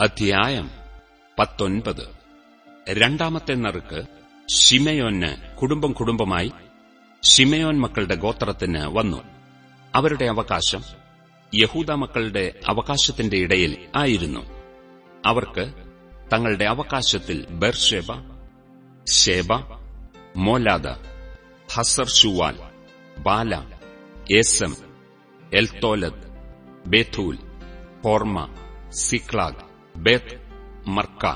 അധ്യായം പത്തൊൻപത്. രണ്ടാമത്തെ നറുക്ക് ഷിമയോന് കുടുംബം കുടുംബമായി ഷിമയോൻ മക്കളുടെ ഗോത്രത്തിന് വന്നു. അവരുടെ അവകാശം യഹൂദ മക്കളുടെ അവകാശത്തിന്റെ ഇടയിൽ ആയിരുന്നു. അവർക്ക് തങ്ങളുടെ അവകാശത്തിൽ Beersheba Sheba Moladah Hazar Shual Balah Ezem Eltolad Bethul Hormah Ziklag Beth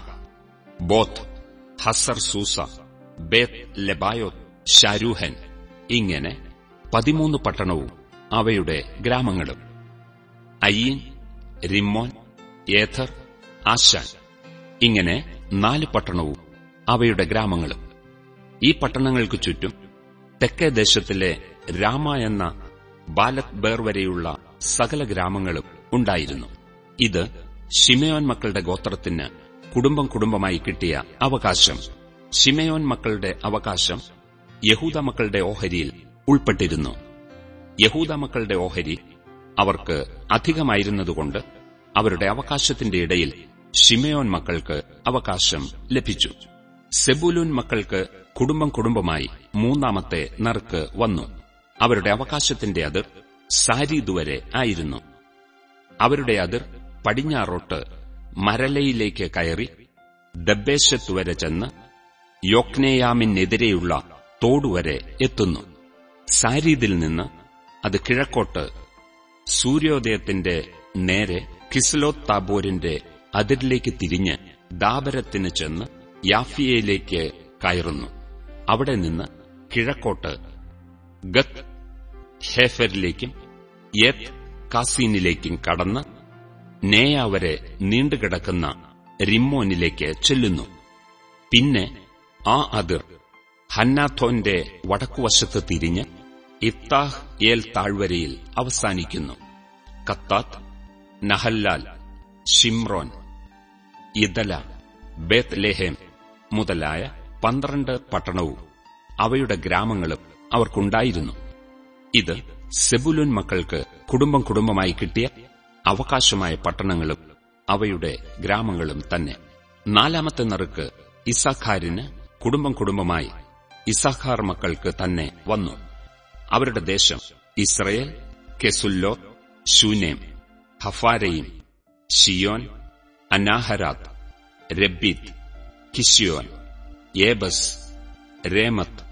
Marcaboth Hazar Susah Beth Lebaoth Sharuhen ഇങ്ങനെ പതിമൂന്ന് പട്ടണവും അവയുടെ ഗ്രാമങ്ങളും. അയ്യീൻ റിമ്മോൻ ഏഥർ ആശാൻ ഇങ്ങനെ നാല് പട്ടണവും അവയുടെ ഗ്രാമങ്ങളും. ഈ പട്ടണങ്ങൾക്ക് ചുറ്റും തെക്കേ ദേശത്തിലെ രാമ എന്ന ബാലത് ബേർ വരെയുള്ള സകല ഗ്രാമങ്ങളും ഉണ്ടായിരുന്നു. ഇത് ഷിമയോൻ മക്കളുടെ ഗോത്രത്തിന് കുടുംബം കുടുംബമായി കിട്ടിയ അവകാശം. ഷിമയോൻ മക്കളുടെ അവകാശം യഹൂദ മക്കളുടെ ഓഹരിയിൽ ഉൾപ്പെട്ടിരുന്നു. യഹൂദ മക്കളുടെ ഓഹരി അവർക്ക് അധികമായിരുന്നതുകൊണ്ട് അവരുടെ അവകാശത്തിന്റെ ഇടയിൽ ഷിമയോൻ മക്കൾക്ക് അവകാശം ലഭിച്ചു. സെബുലൂൻ മക്കൾക്ക് കുടുംബം കുടുംബമായി മൂന്നാമത്തെ നറുക്ക് വന്നു. അവരുടെ അവകാശത്തിന്റെ അതിർ സാരീദ് വരെ ആയിരുന്നു. അവരുടെ അതിർ പടിഞ്ഞാറോട്ട് മരലയിലേക്ക് കയറി ദബ്ബേശത്ത് വരെ ചെന്ന് യോക്നേയാമിനെതിരെയുള്ള തോടുവരെ എത്തുന്നു. സാരീദിൽ നിന്ന് അത് കിഴക്കോട്ട് സൂര്യോദയത്തിന്റെ നേരെ കിസ്ലോത് താബോരിന്റെ അതിരിലേക്ക് തിരിഞ്ഞ് ദാബരത്തിന് ചെന്ന് യാഫിയയിലേക്ക് കയറുന്നു. അവിടെ നിന്ന് കിഴക്കോട്ട് ഗത് ഹേഫരിലേക്കും യത് കാസീനിലേക്കും കടന്ന് നേയ വരെ നീണ്ടുകിടക്കുന്ന റിമ്മോനിലേക്ക് ചെല്ലുന്നു. പിന്നെ ആ അതിർ ഹന്നാഥോന്റെ വടക്കുവശത്ത് തിരിഞ്ഞ് ഇത്താഹ് ഏൽ താഴ്വരയിൽ അവസാനിക്കുന്നു. കത്താത്ത് നഹല്ലാൽ ഷിംറോൻ ഇദല ലെഹേം മുതലായ പന്ത്രണ്ട് പട്ടണവും അവയുടെ ഗ്രാമങ്ങളും അവർക്കുണ്ടായിരുന്നു. ഇത് സെബുലുൻ മക്കൾക്ക് കുടുംബം കുടുംബമായി കിട്ടിയ അവകാശമായ പട്ടണങ്ങളും അവയുടെ ഗ്രാമങ്ങളും തന്നെ. നാലാമത്തെ നറുക്ക് ഇസാഖാരിന് കുടുംബം കുടുംബമായി ഇസാഖാർ മക്കൾക്ക് തന്നെ വന്നു. അവരുടെ ദേശം ഇസ്രയേൽ കെസുല്ലോ ശൂനേം ഹഫാരയും ഷിയോൻ അനാഹരാത്ത് രബ്ബീത്ത് കിഷിയോൻ ഏബസ് രേമത്ത്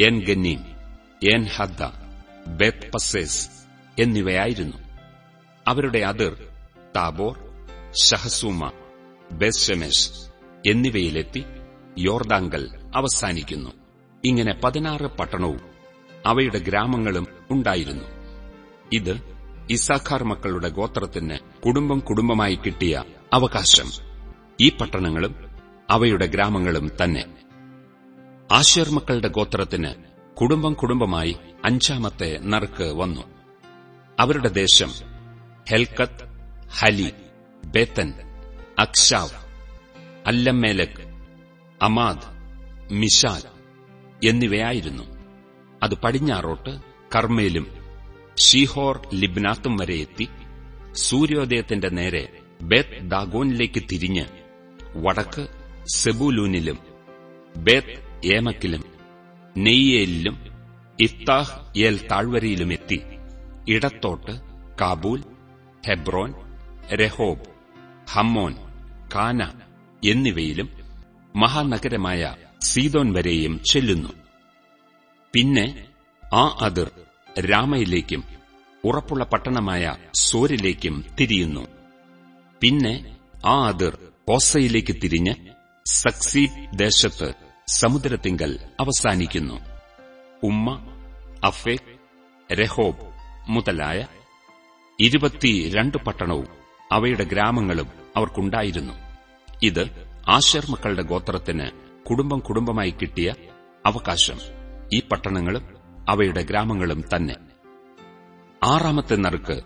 ഏൻ ഗന്നീം ഏൻ ഹദ്ദ ബെത് പസേസ് എന്നിവയായിരുന്നു. അവരുടെ അതിർ താബോർ ഷഹസൂമ ബെസ്ഷെമേഷ് എന്നിവയിലെത്തി യോർദാങ്കൽ അവസാനിക്കുന്നു. ഇങ്ങനെ പതിനാറ് പട്ടണവും അവയുടെ ഗ്രാമങ്ങളും ഉണ്ടായിരുന്നു. ഇത് ഇസാഖാർ മക്കളുടെ ഗോത്രത്തിന് കുടുംബം കുടുംബമായി കിട്ടിയ അവകാശം. ഈ പട്ടണങ്ങളും അവയുടെ ഗ്രാമങ്ങളും തന്നെ. ആശേർ മക്കളുടെ ഗോത്രത്തിന് കുടുംബം കുടുംബമായി അഞ്ചാമത്തെ നറുക്ക് വന്നു. അവരുടെ ദേശം ഹെൽക്കത്ത് ഹലി ബേത്തൻ അക്ഷാവ് അല്ലമേലക് അമാദ് മിഷാൽ എന്നിവയായിരുന്നു. അത് പടിഞ്ഞാറോട്ട് കർമ്മയിലും ഷീഹോർ ലിബ്നാത്തും വരെ എത്തി. സൂര്യോദയത്തിന്റെ നേരെ ബേത്ത് ദാഗോനിലേക്ക് തിരിഞ്ഞ് വടക്ക് സെബുലൂനിലും ബേത്ത് ഏമക്കിലും നെയ്യേലിലും ഇഫ്താഹ് ഏൽ താഴ്വരയിലുമെത്തി ഇടത്തോട്ട് കാബൂൽ ഹെബ്രോൻ രഹോബ് ഹമ്മോൻ കാന എന്നിവയിലും മഹാനഗരമായ സീതോൻ വരെയും ചെല്ലുന്നു. പിന്നെ ആ അതിർ രാമയിലേക്കും ഉറപ്പുള്ള പട്ടണമായ സോരിലേക്കും തിരിയുന്നു. പിന്നെ ആ അതിർ ഓസയിലേക്ക് തിരിഞ്ഞ് സക്സീബ് ദേശത്ത് സമുദ്രത്തിങ്കൽ അവസാനിക്കുന്നു. ഉമ്മ അഫേക് രഹോബ് മുതലായ ഇരുപത്തിരണ്ട് പട്ടണവും അവയുടെ ഗ്രാമങ്ങളും അവർക്കുണ്ടായിരുന്നു. ഇത് ആശർ മക്കളുടെ ഗോത്രത്തിന് കുടുംബം കുടുംബമായി കിട്ടിയ അവകാശം. ഈ പട്ടണങ്ങളും അവയുടെ ഗ്രാമങ്ങളും തന്നെ. ആറാമത്തെ നറുക്ക്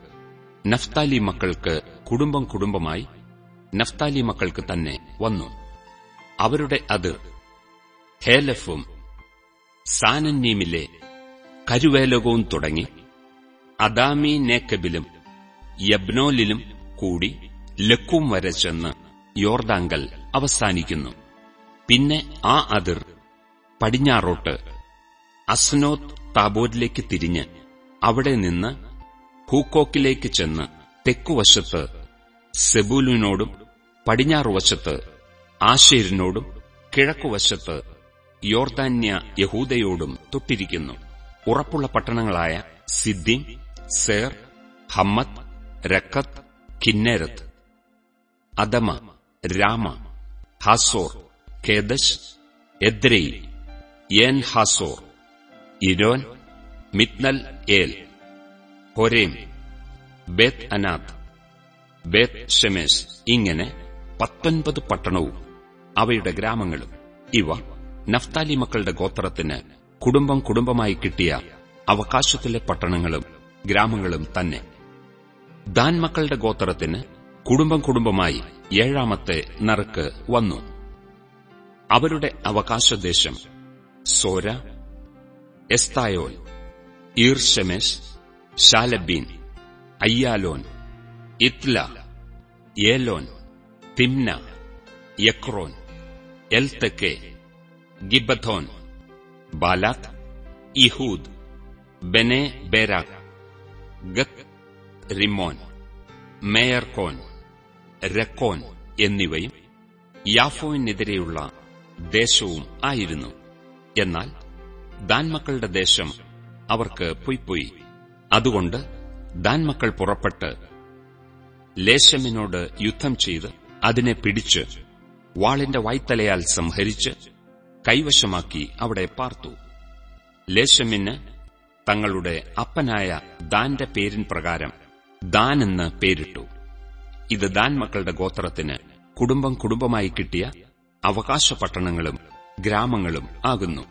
നഫ്താലി മക്കൾക്ക് കുടുംബം കുടുംബമായി നഫ്താലി മക്കൾക്ക് തന്നെ വന്നു. അവരുടെ അതിർ ഹേലഫും സാനന്നീമിലെ കരുവേലകവും തുടങ്ങി അദാമി നേക്കബിലും യബ്നോലിലും കൂടി ലക്കും വരെ ചെന്ന് യോർദാങ്കൽ അവസാനിക്കുന്നു. പിന്നെ ആ അതിർ പടിഞ്ഞാറോട്ട് അസ്നോത്ത് താബോരിലേക്ക് തിരിഞ്ഞ് അവിടെ നിന്ന് ഹൂക്കോക്കിലേക്ക് ചെന്ന് തെക്കുവശത്ത് സെബൂലിനോടും പടിഞ്ഞാറുവശത്ത് ആശേരിനോടും കിഴക്കുവശത്ത് യോർദാന്യ യഹൂദയോടും തൊട്ടിരിക്കുന്നു. ഉറപ്പുള്ള പട്ടണങ്ങളായ Ziddim Zer Hammath Rakkath Chinnereth Adamah Ramah. Hazor Kedesh. Edrei En Hazor. Iron Migdal El. Horem Beth Anand. ബേത്ത് ഷെമേസ് ഇങ്ങനെ പത്തൊൻപത് പട്ടണവും അവയുടെ ഗ്രാമങ്ങളും. ഇവ നഫ്താലി മക്കളുടെ ഗോത്രത്തിന് കുടുംബം കുടുംബമായി കിട്ടിയ അവകാശത്തിലെ പട്ടണങ്ങളും ഗ്രാമങ്ങളും തന്നെ. ദാൻ മക്കളുടെ ഗോത്രത്തിന് കുടുംബം കുടുംബമായി ഏഴാമത്തെ നറുക്ക് വന്നു. അവരുടെ അവകാശദേശം സോര എസ്തായോൻ ഈർഷമേഷ് ഷാലബീൻ അയ്യാലോൻ ഇത്ല ഏലോൻ തിംന യക്രോൻ എൽത്തക്കെ ഗിബോൻ ബാലാത്ത് ഇഹൂദ് ബെനെ ബേരാഖ് ഗത്ത് റിമോൻ മേയർകോൻ രക്കോൻ എന്നിവയും യാഫോവിനെതിരെയുള്ള ദേശവും ആയിരുന്നു. എന്നാൽ ദാൻമക്കളുടെ ദേശം അവർക്ക് പൊയ്പോയി അതുകൊണ്ട് ദാൻമക്കൾ പുറപ്പെട്ട് ലേശമിനോട് യുദ്ധം ചെയ്ത് അതിനെ പിടിച്ച് വാളിന്റെ വായ്ത്തലയാൽ സംഹരിച്ച് കൈവശമാക്കി അവിടെ പാർത്തു. ലേശമിന് തങ്ങളുടെ അപ്പനായ ദാന്റെ പേരിൻ പ്രകാരം ദാൻ എന്ന് പേരിട്ടു. ഇത് ദാൻ മക്കളുടെ ഗോത്രത്തിന് കുടുംബം കുടുംബമായി കിട്ടിയ അവകാശ പട്ടണങ്ങളും ഗ്രാമങ്ങളും ആകുന്നു.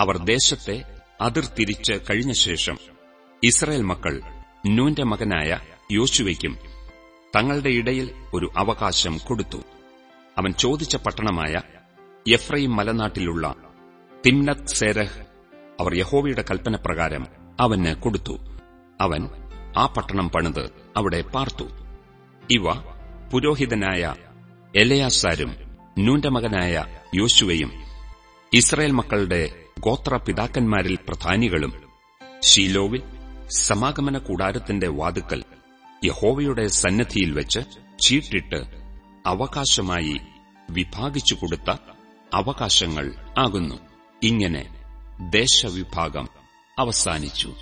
അവർ ദേശത്തെ അതിർത്തിരിച്ച് കഴിഞ്ഞ ശേഷം ഇസ്രയേൽ മക്കൾ നൂന്റെ മകനായ യോശുവയ്ക്കും തങ്ങളുടെ ഇടയിൽ ഒരു അവകാശം കൊടുത്തു. അവൻ ചോദിച്ച പട്ടണമായ എഫ്രൈം മലനാട്ടിലുള്ള തിംനത് സേരഹ് അവർ യഹോവയുടെ കൽപ്പനപ്രകാരം അവന് കൊടുത്തു. അവൻ ആ പട്ടണം പണിത് അവിടെ പാർത്തു. ഇവ പുരോഹിതനായ എലയാസാരും നൂന്റെ മകനായ യോശുവയും ഇസ്രയേൽ മക്കളുടെ ഗോത്രപിതാക്കന്മാരിൽ പ്രധാനികളും ഷീലോവിൽ സമാഗമന കൂടാരത്തിന്റെ വാതുക്കൽ യഹോവയുടെ സന്നദ്ധിയിൽ വെച്ച് ചീട്ടിട്ട് അവകാശമായി വിഭാഗിച്ചു കൊടുത്ത അവകാശങ്ങൾ ആകുന്നു. ഇങ്ങനെ ദേശവിഭാഗം അവസാനിച്ചു.